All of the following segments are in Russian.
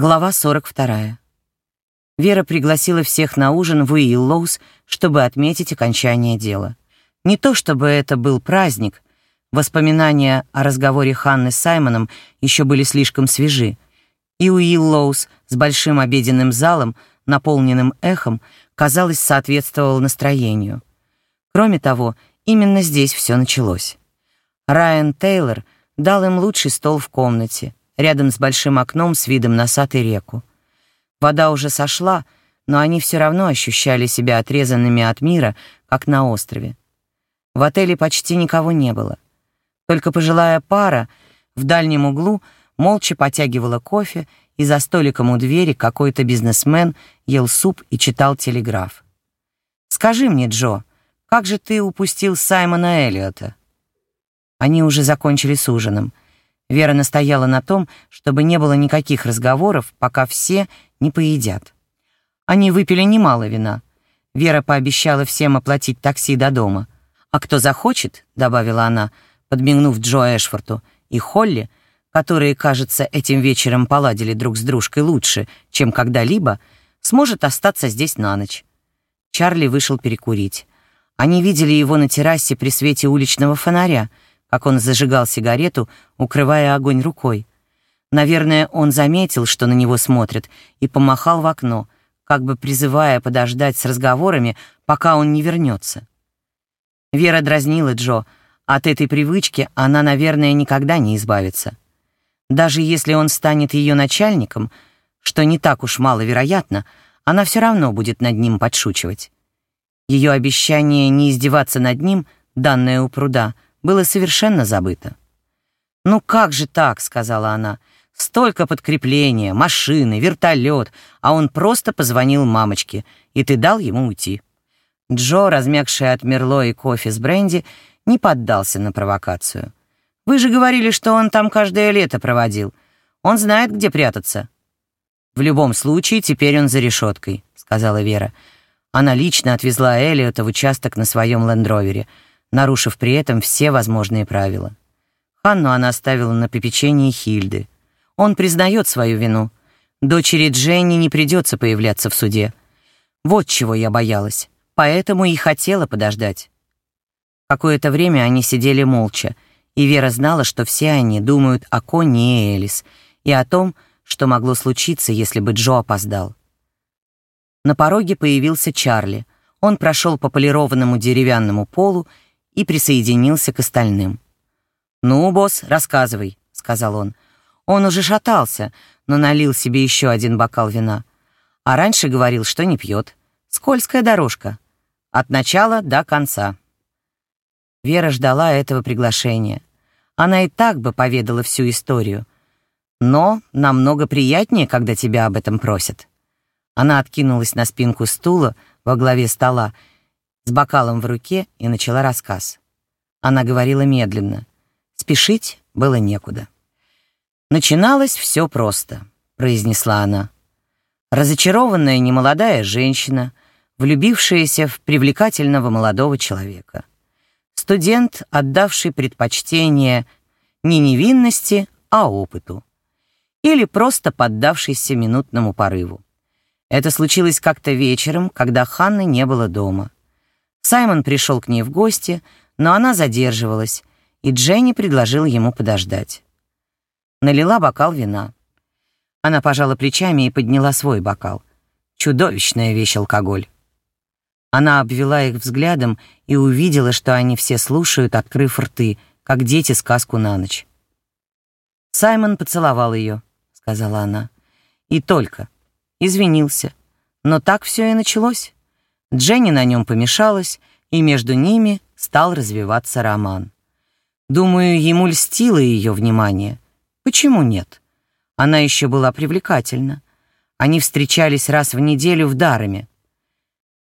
Глава 42. Вера пригласила всех на ужин в Уиллоус, чтобы отметить окончание дела. Не то чтобы это был праздник, воспоминания о разговоре Ханны с Саймоном еще были слишком свежи, и Уиллоус с большим обеденным залом, наполненным эхом, казалось, соответствовал настроению. Кроме того, именно здесь все началось. Райан Тейлор дал им лучший стол в комнате — рядом с большим окном с видом на сад и реку. Вода уже сошла, но они все равно ощущали себя отрезанными от мира, как на острове. В отеле почти никого не было. Только пожилая пара в дальнем углу молча потягивала кофе, и за столиком у двери какой-то бизнесмен ел суп и читал телеграф. «Скажи мне, Джо, как же ты упустил Саймона Эллиота?» Они уже закончили с ужином — Вера настояла на том, чтобы не было никаких разговоров, пока все не поедят. Они выпили немало вина. Вера пообещала всем оплатить такси до дома. «А кто захочет», — добавила она, подмигнув Джо Эшфорту, и Холли, которые, кажется, этим вечером поладили друг с дружкой лучше, чем когда-либо, сможет остаться здесь на ночь. Чарли вышел перекурить. Они видели его на террасе при свете уличного фонаря — как он зажигал сигарету, укрывая огонь рукой. Наверное, он заметил, что на него смотрят, и помахал в окно, как бы призывая подождать с разговорами, пока он не вернется. Вера дразнила Джо. От этой привычки она, наверное, никогда не избавится. Даже если он станет ее начальником, что не так уж маловероятно, она все равно будет над ним подшучивать. Ее обещание не издеваться над ним, данное у пруда — было совершенно забыто. «Ну как же так?» — сказала она. «Столько подкрепления, машины, вертолет, а он просто позвонил мамочке, и ты дал ему уйти». Джо, размягший от Мерло и кофе с бренди, не поддался на провокацию. «Вы же говорили, что он там каждое лето проводил. Он знает, где прятаться». «В любом случае, теперь он за решеткой», — сказала Вера. Она лично отвезла Эллиота в участок на своем лендровере — нарушив при этом все возможные правила. Ханну она оставила на попечении Хильды. Он признает свою вину. Дочери Дженни не придется появляться в суде. Вот чего я боялась, поэтому и хотела подождать. Какое-то время они сидели молча, и Вера знала, что все они думают о Конни и Элис и о том, что могло случиться, если бы Джо опоздал. На пороге появился Чарли. Он прошел по полированному деревянному полу и присоединился к остальным. «Ну, босс, рассказывай», — сказал он. Он уже шатался, но налил себе еще один бокал вина. А раньше говорил, что не пьет. Скользкая дорожка. От начала до конца. Вера ждала этого приглашения. Она и так бы поведала всю историю. Но намного приятнее, когда тебя об этом просят. Она откинулась на спинку стула во главе стола с бокалом в руке и начала рассказ. Она говорила медленно. Спешить было некуда. «Начиналось все просто», — произнесла она. Разочарованная немолодая женщина, влюбившаяся в привлекательного молодого человека. Студент, отдавший предпочтение не невинности, а опыту. Или просто поддавшийся минутному порыву. Это случилось как-то вечером, когда Ханны не было дома. Саймон пришел к ней в гости, но она задерживалась, и Дженни предложил ему подождать. Налила бокал вина. Она пожала плечами и подняла свой бокал. Чудовищная вещь алкоголь. Она обвела их взглядом и увидела, что они все слушают, открыв рты, как дети сказку на ночь. «Саймон поцеловал ее», — сказала она. «И только. Извинился. Но так все и началось». Дженни на нем помешалась, и между ними стал развиваться роман. Думаю, ему льстило ее внимание. Почему нет? Она еще была привлекательна. Они встречались раз в неделю в Дарами.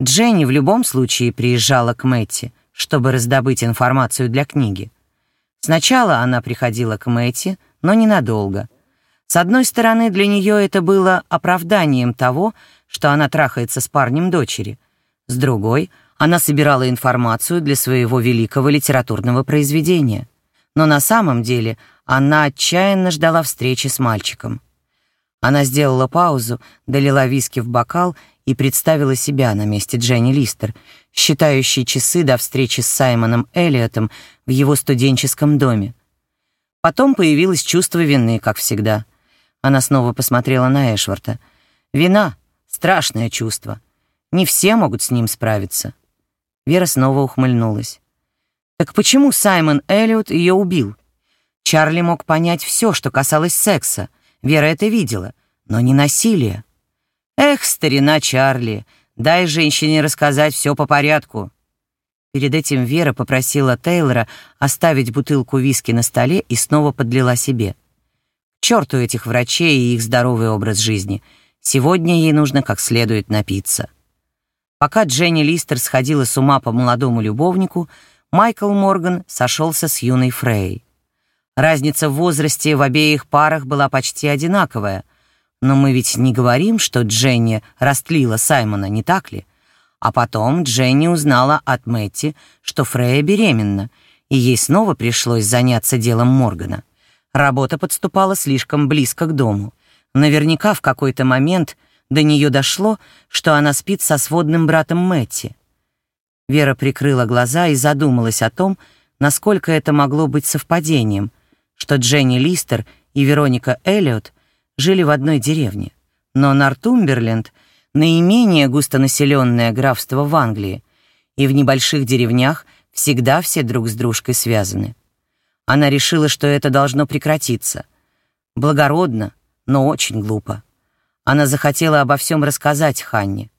Дженни в любом случае приезжала к Мэтти, чтобы раздобыть информацию для книги. Сначала она приходила к Мэтти, но ненадолго. С одной стороны, для нее это было оправданием того, что она трахается с парнем дочери — с другой, она собирала информацию для своего великого литературного произведения. Но на самом деле она отчаянно ждала встречи с мальчиком. Она сделала паузу, долила виски в бокал и представила себя на месте Дженни Листер, считающей часы до встречи с Саймоном Эллиотом в его студенческом доме. Потом появилось чувство вины, как всегда. Она снова посмотрела на Эшварта. Вина — страшное чувство. Не все могут с ним справиться. Вера снова ухмыльнулась. Так почему Саймон Эллиот ее убил? Чарли мог понять все, что касалось секса. Вера это видела, но не насилие. Эх, старина Чарли, дай женщине рассказать все по порядку. Перед этим Вера попросила Тейлора оставить бутылку виски на столе и снова подлила себе. К черту этих врачей и их здоровый образ жизни. Сегодня ей нужно как следует напиться. Пока Дженни Листер сходила с ума по молодому любовнику, Майкл Морган сошелся с юной Фрей. Разница в возрасте в обеих парах была почти одинаковая. Но мы ведь не говорим, что Дженни растлила Саймона, не так ли? А потом Дженни узнала от Мэтти, что Фрея беременна, и ей снова пришлось заняться делом Моргана. Работа подступала слишком близко к дому. Наверняка в какой-то момент до нее дошло, что она спит со сводным братом Мэтти. Вера прикрыла глаза и задумалась о том, насколько это могло быть совпадением, что Дженни Листер и Вероника Эллиот жили в одной деревне. Но Нортумберленд — наименее густонаселенное графство в Англии, и в небольших деревнях всегда все друг с дружкой связаны. Она решила, что это должно прекратиться. Благородно, но очень глупо. Она захотела обо всем рассказать Ханне.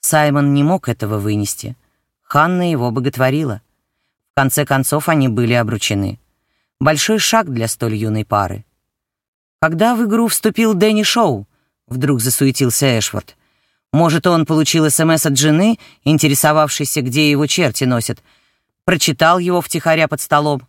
Саймон не мог этого вынести. Ханна его боготворила. В конце концов, они были обручены. Большой шаг для столь юной пары. Когда в игру вступил Дэнни Шоу, вдруг засуетился Эшвард. Может, он получил СМС от жены, интересовавшейся, где его черти носят, прочитал его втихаря под столом.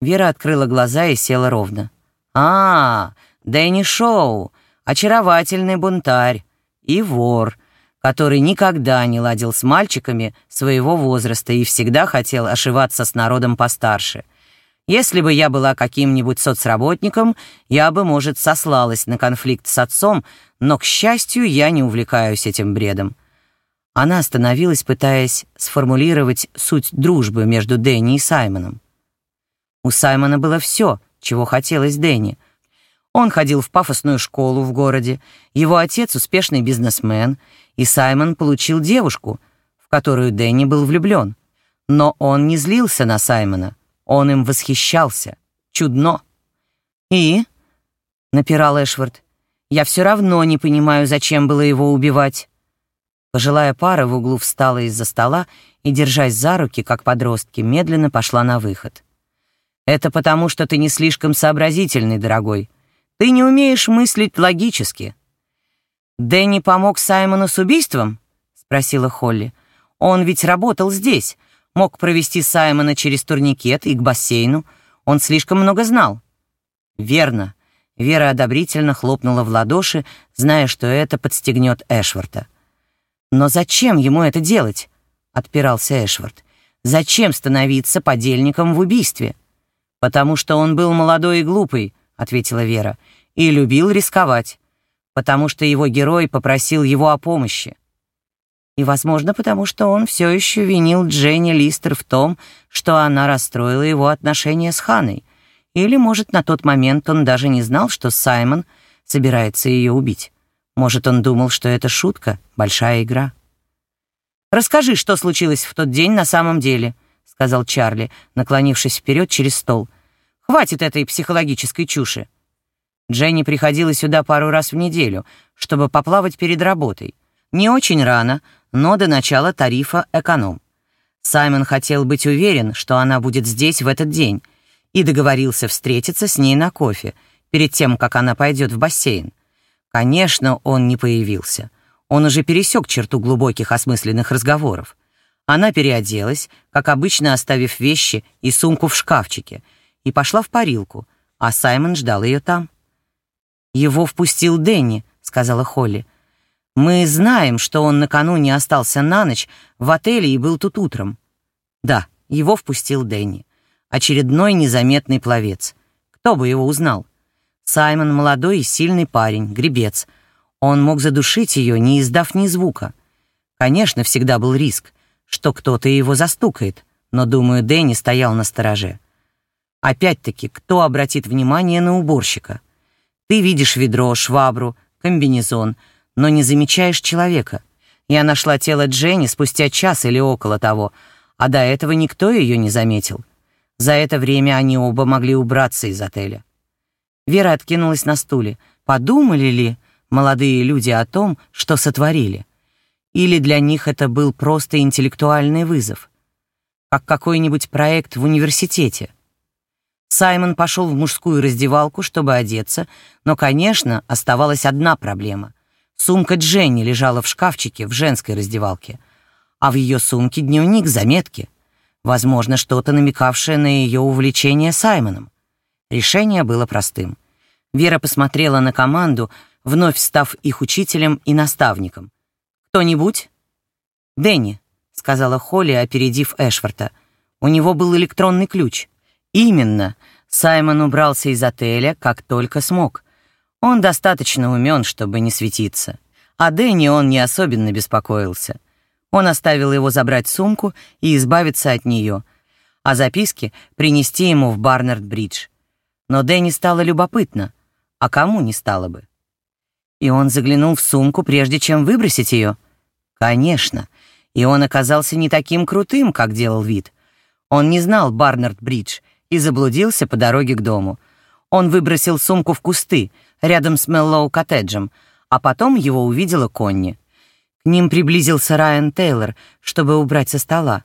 Вера открыла глаза и села ровно. «А, Дэнни Шоу, очаровательный бунтарь и вор», который никогда не ладил с мальчиками своего возраста и всегда хотел ошиваться с народом постарше. Если бы я была каким-нибудь соцработником, я бы, может, сослалась на конфликт с отцом, но, к счастью, я не увлекаюсь этим бредом. Она остановилась, пытаясь сформулировать суть дружбы между Дэнни и Саймоном. У Саймона было все, чего хотелось Дэнни. Он ходил в пафосную школу в городе, его отец — успешный бизнесмен — и Саймон получил девушку, в которую Дэнни был влюблен. Но он не злился на Саймона, он им восхищался. Чудно. «И?» — напирал Эшвард. «Я все равно не понимаю, зачем было его убивать». Пожилая пара в углу встала из-за стола и, держась за руки, как подростки, медленно пошла на выход. «Это потому, что ты не слишком сообразительный, дорогой. Ты не умеешь мыслить логически», «Дэнни помог Саймону с убийством?» — спросила Холли. «Он ведь работал здесь, мог провести Саймона через турникет и к бассейну. Он слишком много знал». «Верно». Вера одобрительно хлопнула в ладоши, зная, что это подстегнет Эшварда. «Но зачем ему это делать?» — отпирался Эшвард. «Зачем становиться подельником в убийстве?» «Потому что он был молодой и глупый», — ответила Вера, — «и любил рисковать потому что его герой попросил его о помощи. И, возможно, потому что он все еще винил Дженни Листер в том, что она расстроила его отношения с Ханой. Или, может, на тот момент он даже не знал, что Саймон собирается ее убить. Может, он думал, что это шутка, большая игра. «Расскажи, что случилось в тот день на самом деле», — сказал Чарли, наклонившись вперед через стол. «Хватит этой психологической чуши». Дженни приходила сюда пару раз в неделю, чтобы поплавать перед работой. Не очень рано, но до начала тарифа эконом. Саймон хотел быть уверен, что она будет здесь в этот день, и договорился встретиться с ней на кофе, перед тем, как она пойдет в бассейн. Конечно, он не появился. Он уже пересек черту глубоких осмысленных разговоров. Она переоделась, как обычно оставив вещи и сумку в шкафчике, и пошла в парилку, а Саймон ждал ее там. «Его впустил Дэнни», — сказала Холли. «Мы знаем, что он накануне остался на ночь в отеле и был тут утром». «Да, его впустил Дэнни. Очередной незаметный пловец. Кто бы его узнал?» Саймон молодой и сильный парень, гребец. Он мог задушить ее, не издав ни звука. Конечно, всегда был риск, что кто-то его застукает, но, думаю, Дэнни стоял на стороже. Опять-таки, кто обратит внимание на уборщика? Ты видишь ведро, швабру, комбинезон, но не замечаешь человека. Я нашла тело Дженни спустя час или около того, а до этого никто ее не заметил. За это время они оба могли убраться из отеля. Вера откинулась на стуле. Подумали ли молодые люди о том, что сотворили? Или для них это был просто интеллектуальный вызов? Как какой-нибудь проект в университете? Саймон пошел в мужскую раздевалку, чтобы одеться, но, конечно, оставалась одна проблема. Сумка Дженни лежала в шкафчике в женской раздевалке, а в ее сумке дневник, заметки. Возможно, что-то намекавшее на ее увлечение Саймоном. Решение было простым. Вера посмотрела на команду, вновь став их учителем и наставником. «Кто-нибудь?» «Дэнни», — сказала Холли, опередив Эшфорта. «У него был электронный ключ». «Именно. Саймон убрался из отеля, как только смог. Он достаточно умен, чтобы не светиться. А Дэнни он не особенно беспокоился. Он оставил его забрать сумку и избавиться от нее, а записки принести ему в Барнард-бридж. Но Дэнни стало любопытно, а кому не стало бы? И он заглянул в сумку, прежде чем выбросить ее? Конечно. И он оказался не таким крутым, как делал вид. Он не знал Барнард-бридж и заблудился по дороге к дому. Он выбросил сумку в кусты, рядом с Меллоу-коттеджем, а потом его увидела Конни. К ним приблизился Райан Тейлор, чтобы убрать со стола.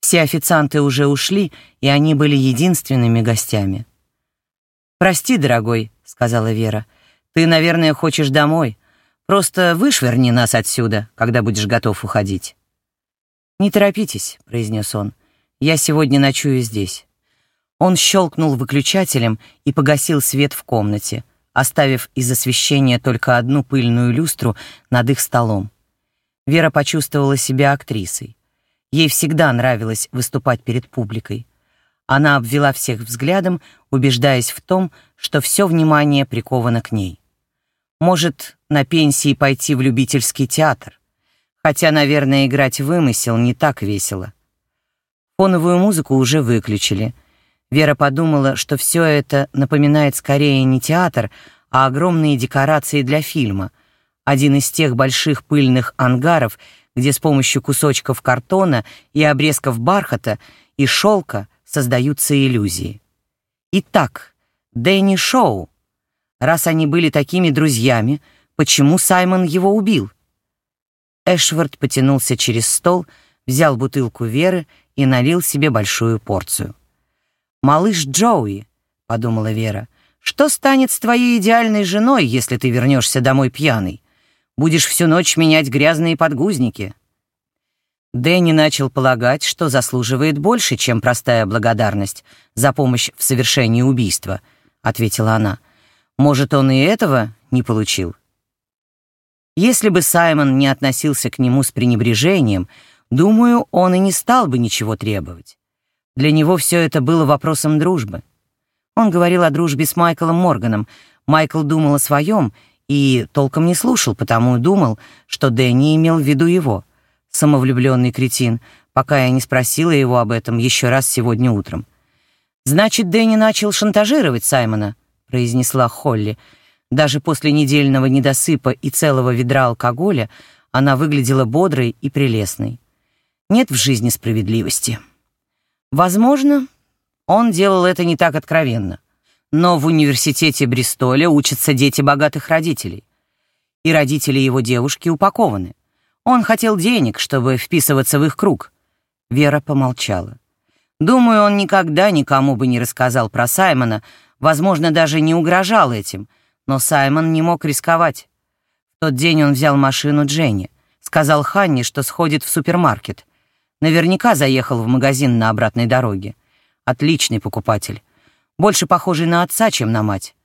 Все официанты уже ушли, и они были единственными гостями. «Прости, дорогой», — сказала Вера, — «ты, наверное, хочешь домой. Просто вышвырни нас отсюда, когда будешь готов уходить». «Не торопитесь», — произнес он, — «я сегодня ночую здесь». Он щелкнул выключателем и погасил свет в комнате, оставив из освещения только одну пыльную люстру над их столом. Вера почувствовала себя актрисой. Ей всегда нравилось выступать перед публикой. Она обвела всех взглядом, убеждаясь в том, что все внимание приковано к ней. Может, на пенсии пойти в любительский театр. Хотя, наверное, играть вымысел не так весело. Фоновую музыку уже выключили — Вера подумала, что все это напоминает скорее не театр, а огромные декорации для фильма. Один из тех больших пыльных ангаров, где с помощью кусочков картона и обрезков бархата и шелка создаются иллюзии. Итак, Дэнни Шоу. Раз они были такими друзьями, почему Саймон его убил? Эшвард потянулся через стол, взял бутылку Веры и налил себе большую порцию. «Малыш Джоуи», — подумала Вера, — «что станет с твоей идеальной женой, если ты вернешься домой пьяный? Будешь всю ночь менять грязные подгузники». Дэнни начал полагать, что заслуживает больше, чем простая благодарность за помощь в совершении убийства, — ответила она. «Может, он и этого не получил?» Если бы Саймон не относился к нему с пренебрежением, думаю, он и не стал бы ничего требовать. Для него все это было вопросом дружбы. Он говорил о дружбе с Майклом Морганом. Майкл думал о своем и толком не слушал, потому думал, что Дэнни имел в виду его. Самовлюбленный кретин, пока я не спросила его об этом еще раз сегодня утром. «Значит, Дэнни начал шантажировать Саймона», — произнесла Холли. Даже после недельного недосыпа и целого ведра алкоголя она выглядела бодрой и прелестной. Нет в жизни справедливости. Возможно, он делал это не так откровенно, но в университете Бристоля учатся дети богатых родителей, и родители его девушки упакованы. Он хотел денег, чтобы вписываться в их круг. Вера помолчала. Думаю, он никогда никому бы не рассказал про Саймона, возможно, даже не угрожал этим, но Саймон не мог рисковать. В тот день он взял машину Дженни, сказал Ханне, что сходит в супермаркет — Наверняка заехал в магазин на обратной дороге. Отличный покупатель. Больше похожий на отца, чем на мать.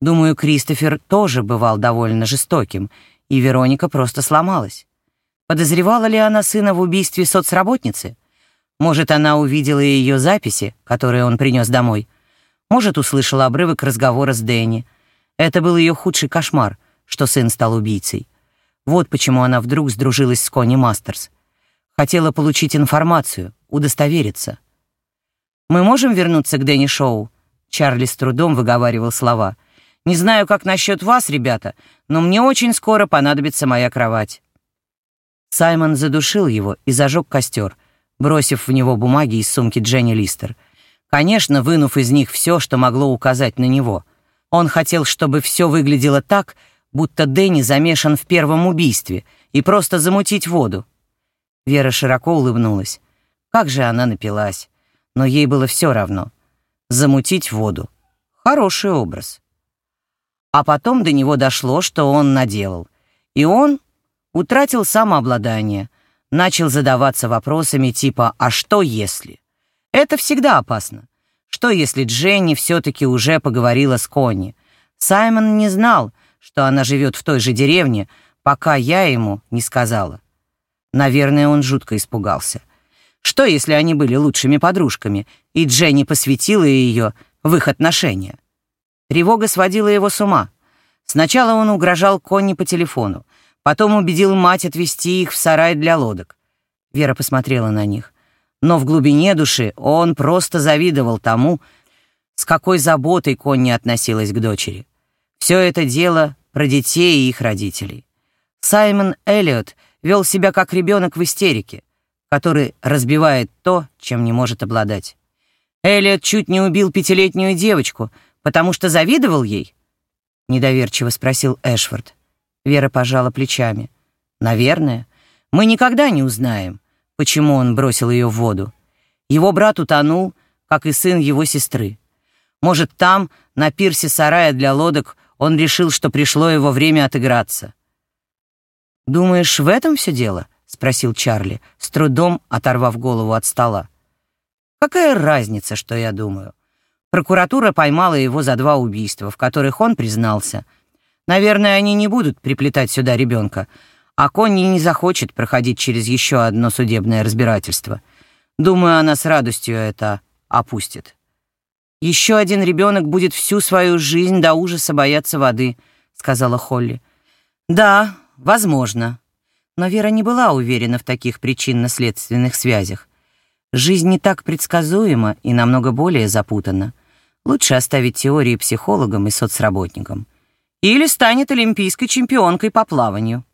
Думаю, Кристофер тоже бывал довольно жестоким, и Вероника просто сломалась. Подозревала ли она сына в убийстве соцработницы? Может, она увидела ее записи, которые он принес домой? Может, услышала обрывок разговора с Дэнни. Это был ее худший кошмар, что сын стал убийцей. Вот почему она вдруг сдружилась с Конни Мастерс. Хотела получить информацию, удостовериться. «Мы можем вернуться к Дэнни Шоу?» Чарли с трудом выговаривал слова. «Не знаю, как насчет вас, ребята, но мне очень скоро понадобится моя кровать». Саймон задушил его и зажег костер, бросив в него бумаги из сумки Дженни Листер. Конечно, вынув из них все, что могло указать на него. Он хотел, чтобы все выглядело так, будто Дэнни замешан в первом убийстве, и просто замутить воду. Вера широко улыбнулась. Как же она напилась. Но ей было все равно. Замутить воду. Хороший образ. А потом до него дошло, что он наделал. И он утратил самообладание, начал задаваться вопросами типа «А что если?». Это всегда опасно. Что если Дженни все-таки уже поговорила с Конни? Саймон не знал, что она живет в той же деревне, пока я ему не сказала. Наверное, он жутко испугался. Что, если они были лучшими подружками, и Дженни посвятила ее в их отношения? Тревога сводила его с ума. Сначала он угрожал Конни по телефону, потом убедил мать отвезти их в сарай для лодок. Вера посмотрела на них. Но в глубине души он просто завидовал тому, с какой заботой Конни относилась к дочери. Все это дело про детей и их родителей. Саймон Эллиот вел себя как ребенок в истерике, который разбивает то, чем не может обладать. Эллиот чуть не убил пятилетнюю девочку, потому что завидовал ей? Недоверчиво спросил Эшфорд. Вера пожала плечами. Наверное. Мы никогда не узнаем, почему он бросил ее в воду. Его брат утонул, как и сын его сестры. Может, там, на пирсе сарая для лодок, он решил, что пришло его время отыграться. «Думаешь, в этом все дело?» — спросил Чарли, с трудом оторвав голову от стола. «Какая разница, что я думаю? Прокуратура поймала его за два убийства, в которых он признался. Наверное, они не будут приплетать сюда ребенка, а Конни не захочет проходить через еще одно судебное разбирательство. Думаю, она с радостью это опустит. Еще один ребенок будет всю свою жизнь до ужаса бояться воды», — сказала Холли. «Да, возможно». Но Вера не была уверена в таких причинно-следственных связях. Жизнь не так предсказуема и намного более запутана. Лучше оставить теории психологам и соцработникам. Или станет олимпийской чемпионкой по плаванию.